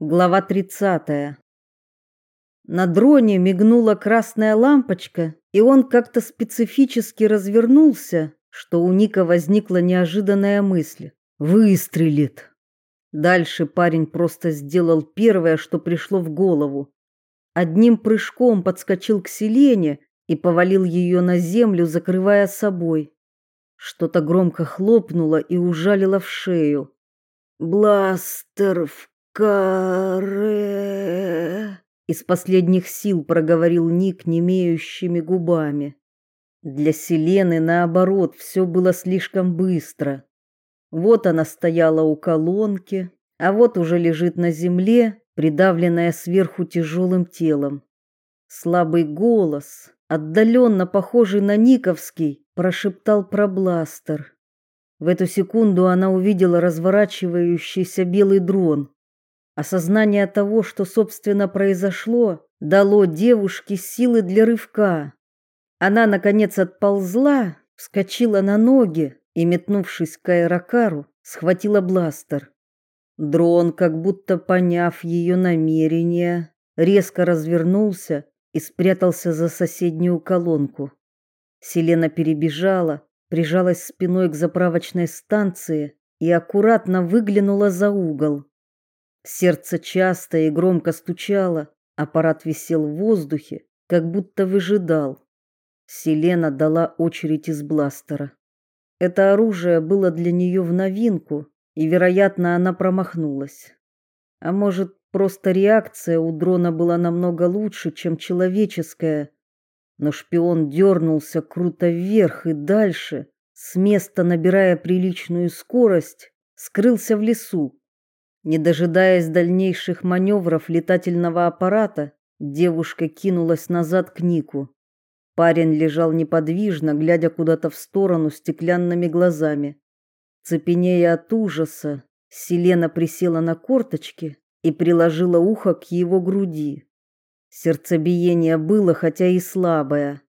Глава 30. На дроне мигнула красная лампочка, и он как-то специфически развернулся, что у Ника возникла неожиданная мысль. Выстрелит. Дальше парень просто сделал первое, что пришло в голову. Одним прыжком подскочил к Селене и повалил ее на землю, закрывая собой. Что-то громко хлопнуло и ужалило в шею. «Бластер в Каре. Из последних сил проговорил Ник немеющими губами. Для Селены, наоборот, все было слишком быстро. Вот она стояла у колонки, а вот уже лежит на земле, придавленная сверху тяжелым телом. Слабый голос, отдаленно похожий на Никовский, прошептал про бластер. В эту секунду она увидела разворачивающийся белый дрон. Осознание того, что собственно произошло, дало девушке силы для рывка. Она наконец отползла, вскочила на ноги и, метнувшись к аэрокару, схватила бластер. Дрон, как будто поняв ее намерение, резко развернулся и спрятался за соседнюю колонку. Селена перебежала, прижалась спиной к заправочной станции и аккуратно выглянула за угол. Сердце часто и громко стучало, аппарат висел в воздухе, как будто выжидал. Селена дала очередь из бластера. Это оружие было для нее в новинку, и, вероятно, она промахнулась. А может, просто реакция у дрона была намного лучше, чем человеческая. Но шпион дернулся круто вверх и дальше, с места набирая приличную скорость, скрылся в лесу. Не дожидаясь дальнейших маневров летательного аппарата, девушка кинулась назад к Нику. Парень лежал неподвижно, глядя куда-то в сторону стеклянными глазами. Цепенея от ужаса, Селена присела на корточки и приложила ухо к его груди. Сердцебиение было, хотя и слабое.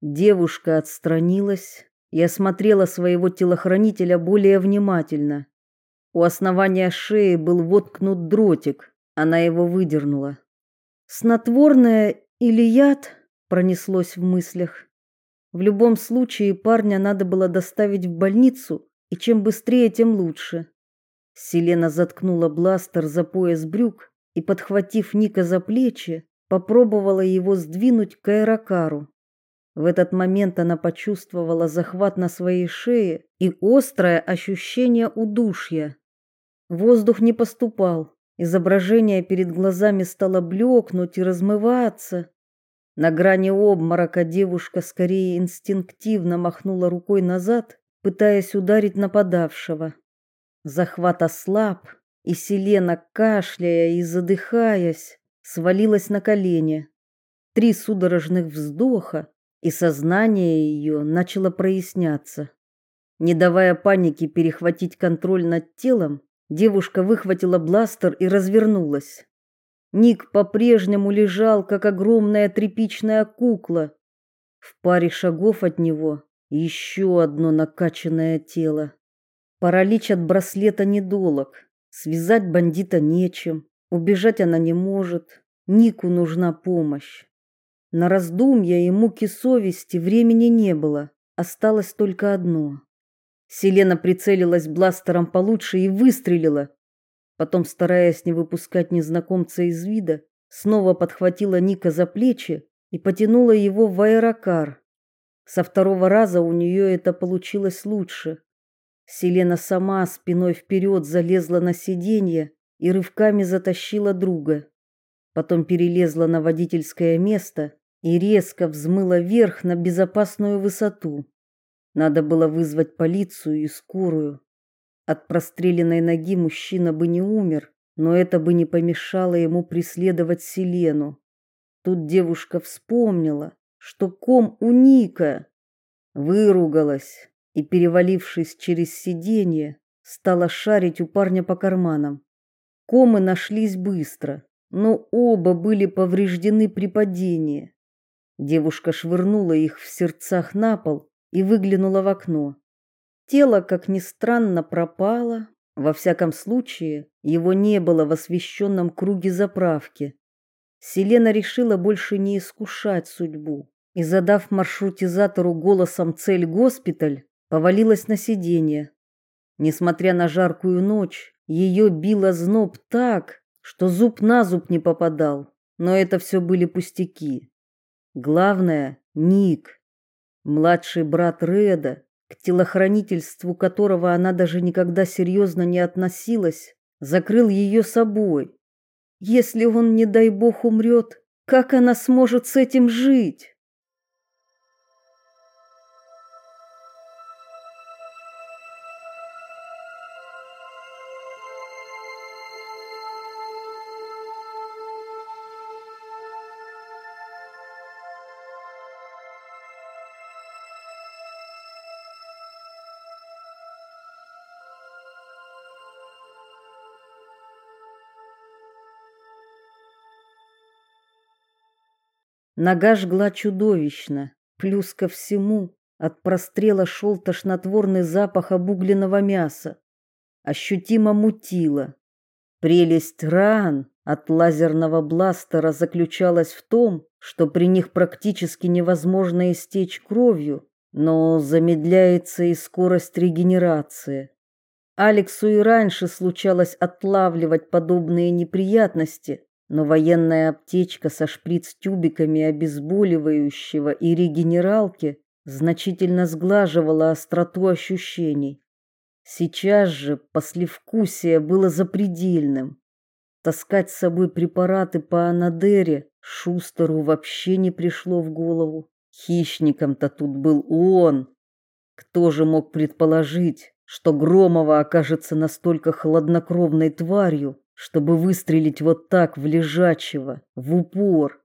Девушка отстранилась и осмотрела своего телохранителя более внимательно. У основания шеи был воткнут дротик. Она его выдернула. Снотворное или яд пронеслось в мыслях. В любом случае парня надо было доставить в больницу, и чем быстрее, тем лучше. Селена заткнула бластер за пояс брюк и, подхватив Ника за плечи, попробовала его сдвинуть к аэрокару. В этот момент она почувствовала захват на своей шее и острое ощущение удушья. Воздух не поступал. Изображение перед глазами стало блекнуть и размываться. На грани обморока девушка скорее инстинктивно махнула рукой назад, пытаясь ударить нападавшего. Захват ослаб, и Селена, кашляя и задыхаясь, свалилась на колени. Три судорожных вздоха, и сознание ее начало проясняться. Не давая панике перехватить контроль над телом, Девушка выхватила бластер и развернулась. Ник по-прежнему лежал, как огромная тряпичная кукла. В паре шагов от него еще одно накачанное тело. Паралич от браслета недолог. Связать бандита нечем, убежать она не может. Нику нужна помощь. На раздумья и муки совести времени не было. Осталось только одно Селена прицелилась бластером получше и выстрелила. Потом, стараясь не выпускать незнакомца из вида, снова подхватила Ника за плечи и потянула его в аэрокар. Со второго раза у нее это получилось лучше. Селена сама спиной вперед залезла на сиденье и рывками затащила друга. Потом перелезла на водительское место и резко взмыла вверх на безопасную высоту. Надо было вызвать полицию и скорую. От простреленной ноги мужчина бы не умер, но это бы не помешало ему преследовать Селену. Тут девушка вспомнила, что ком у Ника. Выругалась и, перевалившись через сиденье, стала шарить у парня по карманам. Комы нашлись быстро, но оба были повреждены при падении. Девушка швырнула их в сердцах на пол и выглянула в окно. Тело, как ни странно, пропало, Во всяком случае, его не было в освещенном круге заправки. Селена решила больше не искушать судьбу и, задав маршрутизатору голосом цель госпиталь, повалилась на сиденье. Несмотря на жаркую ночь, ее било зноб так, что зуб на зуб не попадал, но это все были пустяки. Главное — Ник, младший брат Реда, к телохранительству которого она даже никогда серьезно не относилась, закрыл ее собой. Если он, не дай бог, умрет, как она сможет с этим жить? Нога жгла чудовищно, плюс ко всему от прострела шел тошнотворный запах обугленного мяса. Ощутимо мутило. Прелесть ран от лазерного бластера заключалась в том, что при них практически невозможно истечь кровью, но замедляется и скорость регенерации. Алексу и раньше случалось отлавливать подобные неприятности, но военная аптечка со шприц-тюбиками обезболивающего и регенералки значительно сглаживала остроту ощущений. Сейчас же послевкусие было запредельным. Таскать с собой препараты по анадере Шустеру вообще не пришло в голову. Хищником-то тут был он. Кто же мог предположить, что Громова окажется настолько хладнокровной тварью, чтобы выстрелить вот так в лежачего, в упор.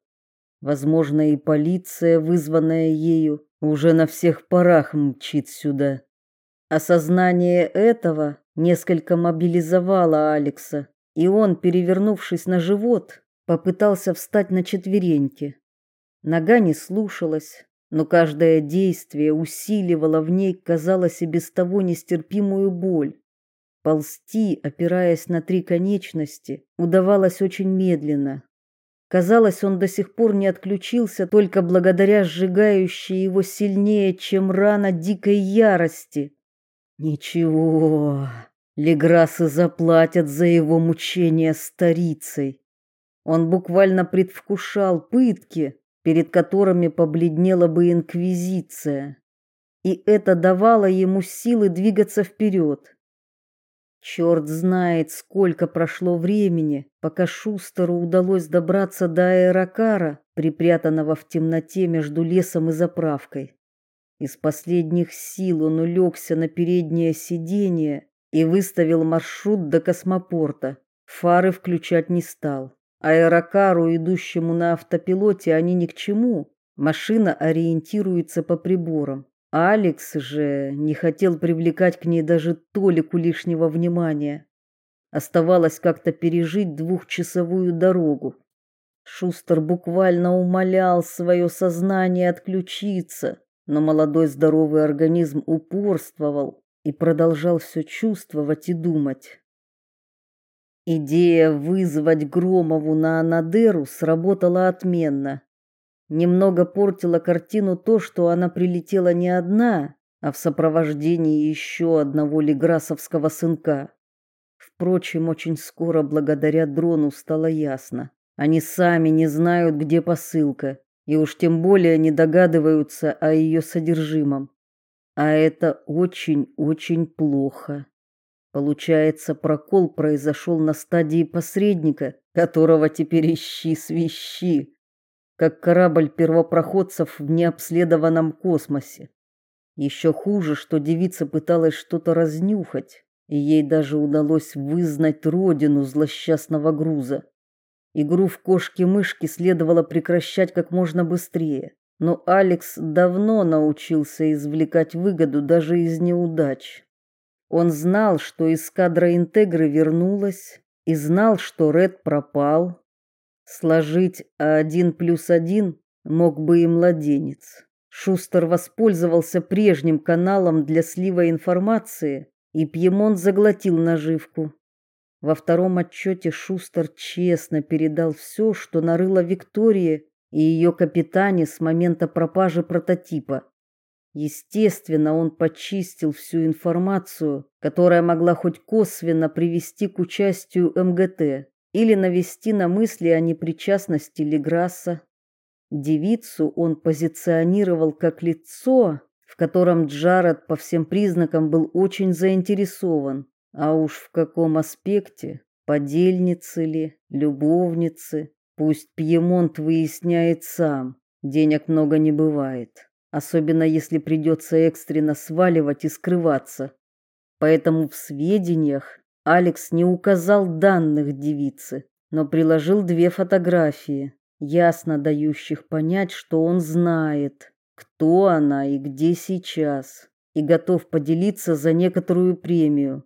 Возможно, и полиция, вызванная ею, уже на всех парах мчит сюда. Осознание этого несколько мобилизовало Алекса, и он, перевернувшись на живот, попытался встать на четвереньки. Нога не слушалась, но каждое действие усиливало в ней, казалось, и без того нестерпимую боль. Ползти, опираясь на три конечности, удавалось очень медленно. Казалось, он до сих пор не отключился только благодаря сжигающей его сильнее, чем рана дикой ярости. Ничего, Леграсы заплатят за его мучения старицей. Он буквально предвкушал пытки, перед которыми побледнела бы инквизиция. И это давало ему силы двигаться вперед. Черт знает, сколько прошло времени, пока Шустеру удалось добраться до аэрокара, припрятанного в темноте между лесом и заправкой. Из последних сил он улегся на переднее сиденье и выставил маршрут до космопорта. Фары включать не стал. Аэрокару, идущему на автопилоте, они ни к чему. Машина ориентируется по приборам. Алекс же не хотел привлекать к ней даже толику лишнего внимания. Оставалось как-то пережить двухчасовую дорогу. Шустер буквально умолял свое сознание отключиться, но молодой здоровый организм упорствовал и продолжал все чувствовать и думать. Идея вызвать Громову на Анадыру сработала отменно. Немного портило картину то, что она прилетела не одна, а в сопровождении еще одного леграсовского сынка. Впрочем, очень скоро благодаря дрону стало ясно. Они сами не знают, где посылка, и уж тем более не догадываются о ее содержимом. А это очень-очень плохо. Получается, прокол произошел на стадии посредника, которого теперь ищи свищи как корабль первопроходцев в необследованном космосе. Еще хуже, что девица пыталась что-то разнюхать, и ей даже удалось вызнать родину злосчастного груза. Игру в кошки-мышки следовало прекращать как можно быстрее, но Алекс давно научился извлекать выгоду даже из неудач. Он знал, что эскадра Интегры вернулась, и знал, что Ред пропал, Сложить один плюс один мог бы и младенец. Шустер воспользовался прежним каналом для слива информации и Пьемонт заглотил наживку. Во втором отчете Шустер честно передал все, что нарыла Виктория и ее капитане с момента пропажи прототипа. Естественно, он почистил всю информацию, которая могла хоть косвенно привести к участию МГТ или навести на мысли о непричастности Леграсса. Девицу он позиционировал как лицо, в котором Джаред по всем признакам был очень заинтересован, а уж в каком аспекте, подельницы ли, любовницы, пусть Пьемонт выясняет сам, денег много не бывает, особенно если придется экстренно сваливать и скрываться. Поэтому в сведениях Алекс не указал данных девицы, но приложил две фотографии, ясно дающих понять, что он знает, кто она и где сейчас, и готов поделиться за некоторую премию.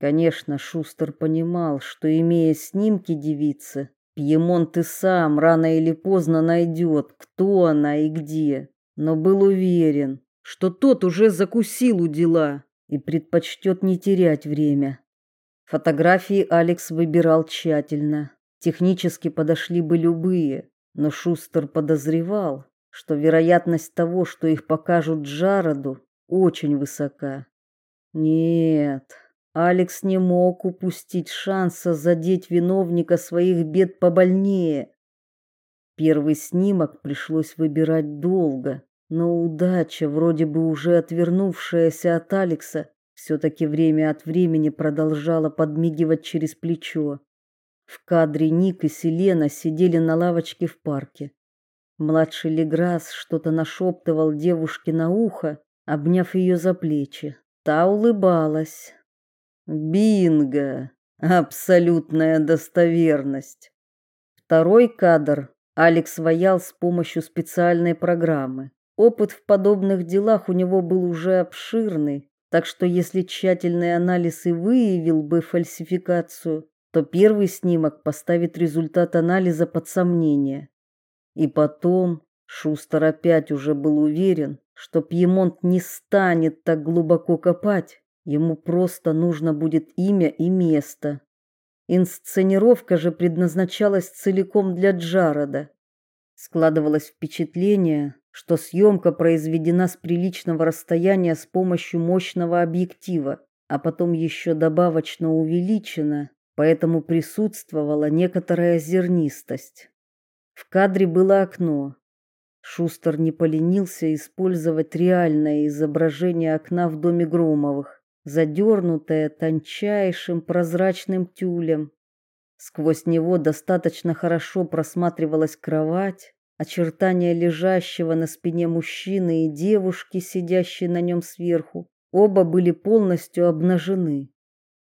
Конечно, Шустер понимал, что имея снимки девицы, Пьемонт и сам рано или поздно найдет, кто она и где, но был уверен, что тот уже закусил у дела и предпочтет не терять время. Фотографии Алекс выбирал тщательно. Технически подошли бы любые, но Шустер подозревал, что вероятность того, что их покажут Джароду, очень высока. Нет, Алекс не мог упустить шанса задеть виновника своих бед побольнее. Первый снимок пришлось выбирать долго, но удача, вроде бы уже отвернувшаяся от Алекса, все таки время от времени продолжала подмигивать через плечо. В кадре Ник и Селена сидели на лавочке в парке. Младший Леграс что-то нашептывал девушке на ухо, обняв ее за плечи. Та улыбалась. Бинго! Абсолютная достоверность. Второй кадр Алекс ваял с помощью специальной программы. Опыт в подобных делах у него был уже обширный, так что если тщательный анализ и выявил бы фальсификацию, то первый снимок поставит результат анализа под сомнение. И потом Шустер опять уже был уверен, что Пьемонт не станет так глубоко копать, ему просто нужно будет имя и место. Инсценировка же предназначалась целиком для Джарода. Складывалось впечатление, что съемка произведена с приличного расстояния с помощью мощного объектива, а потом еще добавочно увеличена поэтому присутствовала некоторая зернистость. В кадре было окно. Шустер не поленился использовать реальное изображение окна в доме Громовых, задернутое тончайшим прозрачным тюлем. Сквозь него достаточно хорошо просматривалась кровать, очертания лежащего на спине мужчины и девушки, сидящей на нем сверху. Оба были полностью обнажены.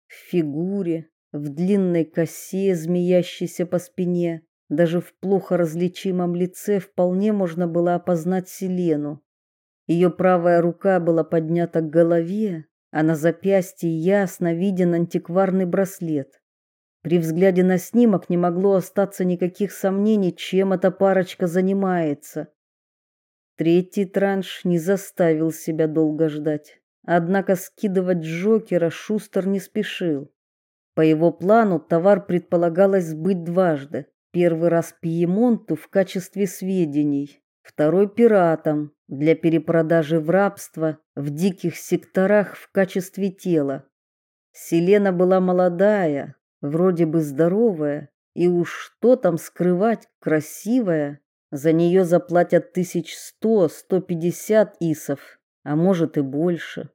В фигуре, в длинной косе, змеящейся по спине. Даже в плохо различимом лице вполне можно было опознать Селену. Ее правая рука была поднята к голове, а на запястье ясно виден антикварный браслет. При взгляде на снимок не могло остаться никаких сомнений, чем эта парочка занимается. Третий транш не заставил себя долго ждать. Однако скидывать Джокера Шустер не спешил. По его плану товар предполагалось сбыть дважды. Первый раз Пьемонту в качестве сведений, второй пиратам для перепродажи в рабство в диких секторах в качестве тела. Селена была молодая, вроде бы здоровая, и уж что там скрывать, красивая. За нее заплатят тысяч сто-сто пятьдесят исов, а может и больше.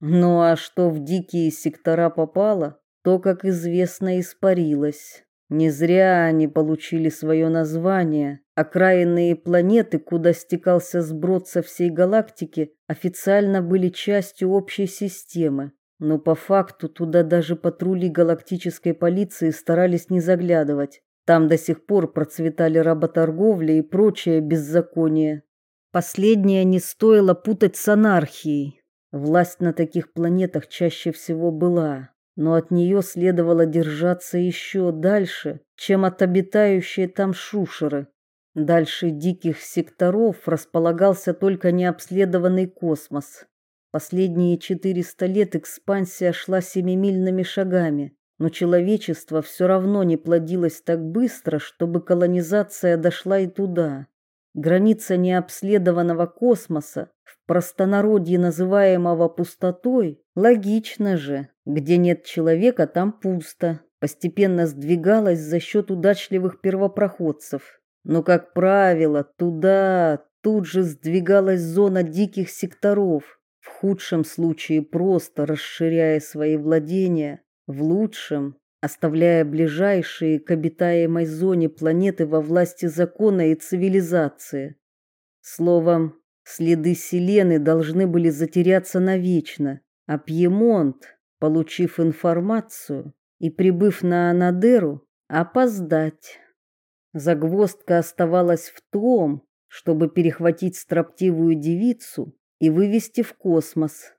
Ну а что в дикие сектора попало, то, как известно, испарилось. Не зря они получили свое название. Окраинные планеты, куда стекался сброд со всей галактики, официально были частью общей системы. Но по факту туда даже патрули галактической полиции старались не заглядывать. Там до сих пор процветали работорговля и прочее беззаконие. Последнее не стоило путать с анархией. Власть на таких планетах чаще всего была но от нее следовало держаться еще дальше, чем от обитающей там шушеры. Дальше диких секторов располагался только необследованный космос. Последние 400 лет экспансия шла семимильными шагами, но человечество все равно не плодилось так быстро, чтобы колонизация дошла и туда. Граница необследованного космоса, в простонародье называемого пустотой, логично же, где нет человека, там пусто, постепенно сдвигалась за счет удачливых первопроходцев. Но, как правило, туда тут же сдвигалась зона диких секторов, худшем случае просто расширяя свои владения, в лучшем оставляя ближайшие к обитаемой зоне планеты во власти закона и цивилизации. Словом, следы Селены должны были затеряться навечно, а Пьемонт, получив информацию и прибыв на Анадеру, опоздать. Загвоздка оставалась в том, чтобы перехватить строптивую девицу и вывести в космос.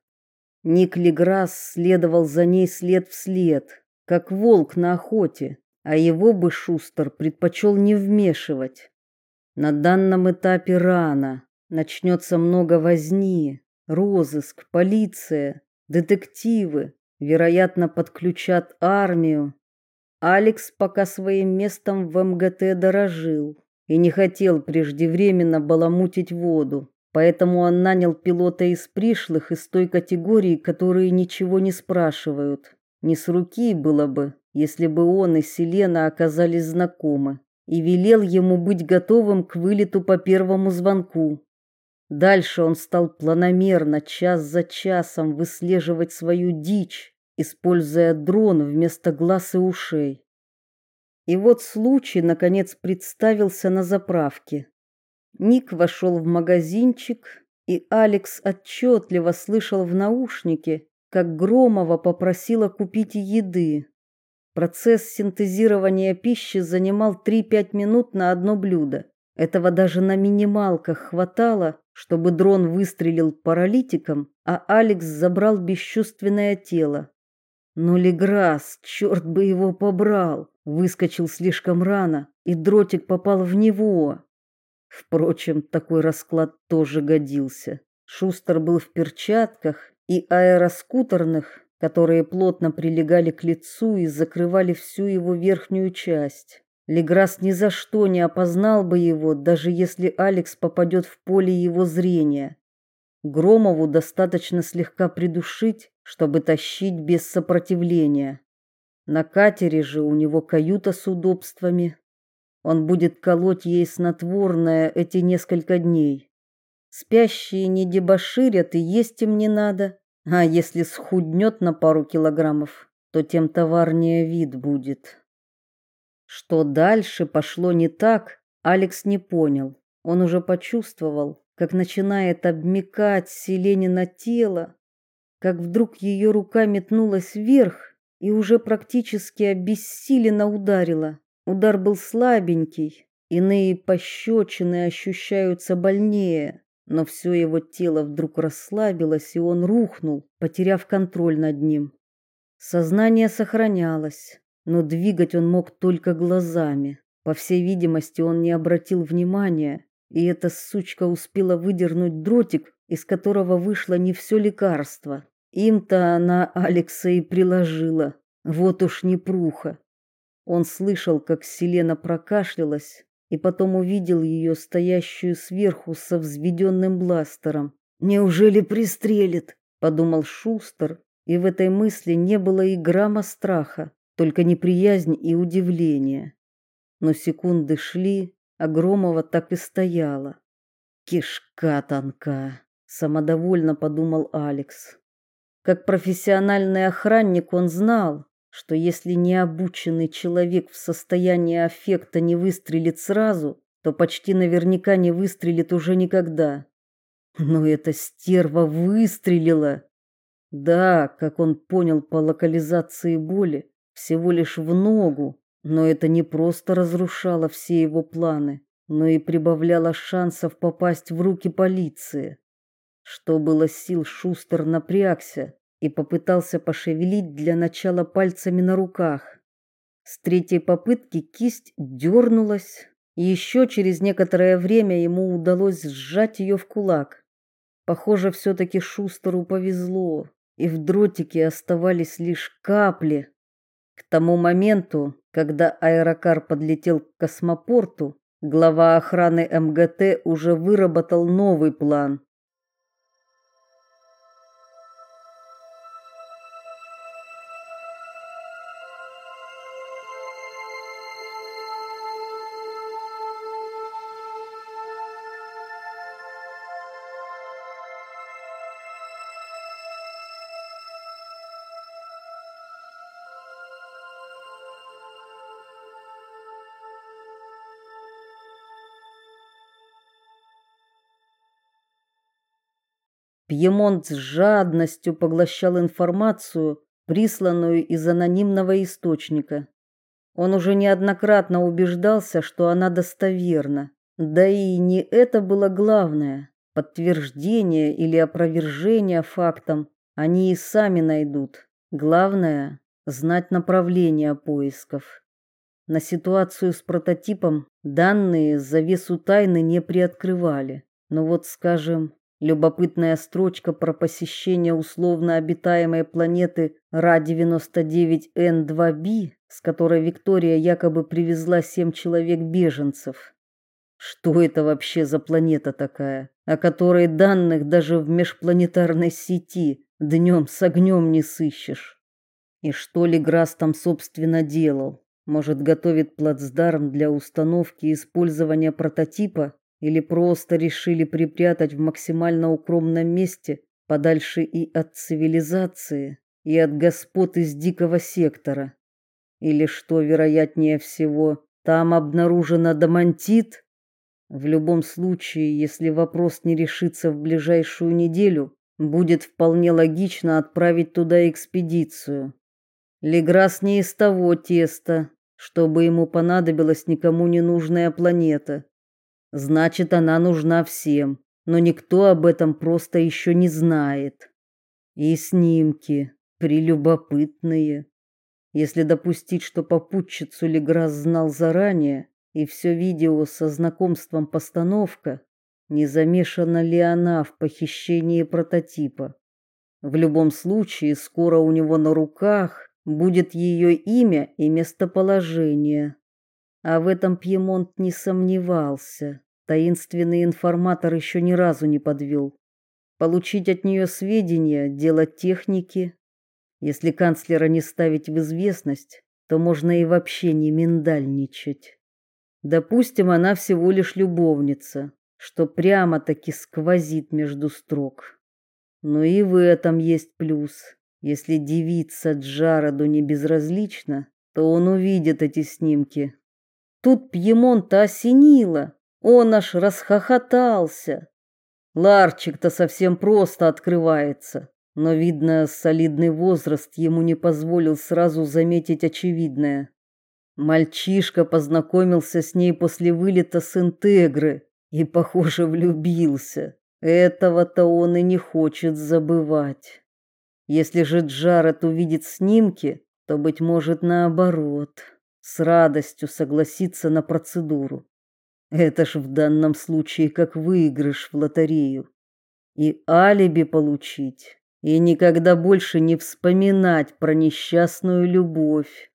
Ник Леграсс следовал за ней след в след, как волк на охоте, а его бы Шустер предпочел не вмешивать. На данном этапе рано, начнется много возни, розыск, полиция, детективы, вероятно, подключат армию. Алекс пока своим местом в МГТ дорожил и не хотел преждевременно баламутить воду, поэтому он нанял пилота из пришлых из той категории, которые ничего не спрашивают. Не с руки было бы, если бы он и Селена оказались знакомы, и велел ему быть готовым к вылету по первому звонку. Дальше он стал планомерно, час за часом, выслеживать свою дичь, используя дрон вместо глаз и ушей. И вот случай, наконец, представился на заправке. Ник вошел в магазинчик, и Алекс отчетливо слышал в наушнике, как Громова попросила купить еды. Процесс синтезирования пищи занимал 3-5 минут на одно блюдо. Этого даже на минималках хватало, чтобы дрон выстрелил паралитиком, а Алекс забрал бесчувственное тело. Но Леграс, черт бы его побрал, выскочил слишком рано, и дротик попал в него. Впрочем, такой расклад тоже годился. Шустер был в перчатках и аэроскутерных, которые плотно прилегали к лицу и закрывали всю его верхнюю часть. Леграс ни за что не опознал бы его, даже если Алекс попадет в поле его зрения. Громову достаточно слегка придушить, чтобы тащить без сопротивления. На катере же у него каюта с удобствами. Он будет колоть ей снотворное эти несколько дней. Спящие не дебоширят и есть им не надо. А если схуднет на пару килограммов, то тем товарнее вид будет. Что дальше пошло не так, Алекс не понял. Он уже почувствовал, как начинает обмекать Селенина тело, как вдруг ее рука метнулась вверх и уже практически обессиленно ударила. Удар был слабенький, иные пощечины ощущаются больнее но все его тело вдруг расслабилось, и он рухнул, потеряв контроль над ним. Сознание сохранялось, но двигать он мог только глазами. По всей видимости, он не обратил внимания, и эта сучка успела выдернуть дротик, из которого вышло не все лекарство. Им-то она Алекса и приложила. Вот уж не пруха. Он слышал, как Селена прокашлялась, и потом увидел ее стоящую сверху со взведенным бластером. Неужели пристрелит, подумал Шустер, и в этой мысли не было и грамма страха, только неприязнь и удивление. Но секунды шли, а Громова так и стояла. Кишка тонка, самодовольно подумал Алекс. Как профессиональный охранник он знал, что если необученный человек в состоянии аффекта не выстрелит сразу, то почти наверняка не выстрелит уже никогда. Но эта стерва выстрелила. Да, как он понял по локализации боли, всего лишь в ногу, но это не просто разрушало все его планы, но и прибавляло шансов попасть в руки полиции. Что было сил, Шустер напрягся, и попытался пошевелить для начала пальцами на руках. С третьей попытки кисть дернулась, и еще через некоторое время ему удалось сжать ее в кулак. Похоже, все-таки Шустеру повезло, и в дротике оставались лишь капли. К тому моменту, когда аэрокар подлетел к космопорту, глава охраны МГТ уже выработал новый план. Пьемонт с жадностью поглощал информацию, присланную из анонимного источника. Он уже неоднократно убеждался, что она достоверна. Да и не это было главное. Подтверждение или опровержение фактам они и сами найдут. Главное знать направление поисков. На ситуацию с прототипом данные завесу тайны не приоткрывали. Но вот, скажем, Любопытная строчка про посещение условно обитаемой планеты Ра-99Н2b, с которой Виктория якобы привезла семь человек-беженцев. Что это вообще за планета такая, о которой данных даже в межпланетарной сети днем с огнем не сыщешь? И что ли Грасс там собственно делал? Может, готовит плацдарм для установки и использования прототипа или просто решили припрятать в максимально укромном месте, подальше и от цивилизации, и от господ из дикого сектора. Или что вероятнее всего, там обнаружено адамантит? В любом случае, если вопрос не решится в ближайшую неделю, будет вполне логично отправить туда экспедицию. Леграс не из того теста, чтобы ему понадобилась никому не нужная планета. Значит, она нужна всем, но никто об этом просто еще не знает. И снимки прелюбопытные. Если допустить, что попутчицу Леграс знал заранее, и все видео со знакомством постановка, не замешана ли она в похищении прототипа. В любом случае, скоро у него на руках будет ее имя и местоположение. А в этом Пьемонт не сомневался. Таинственный информатор еще ни разу не подвел. Получить от нее сведения – дело техники. Если канцлера не ставить в известность, то можно и вообще не миндальничать. Допустим, она всего лишь любовница, что прямо-таки сквозит между строк. Но и в этом есть плюс. Если девица Джароду не безразлична, то он увидит эти снимки. Тут Пьемонта осенило. Он аж расхохотался. Ларчик-то совсем просто открывается, но, видно, солидный возраст ему не позволил сразу заметить очевидное. Мальчишка познакомился с ней после вылета с Интегры и, похоже, влюбился. Этого-то он и не хочет забывать. Если же Джаред увидит снимки, то, быть может, наоборот, с радостью согласится на процедуру. Это ж в данном случае как выигрыш в лотерею. И алиби получить, и никогда больше не вспоминать про несчастную любовь.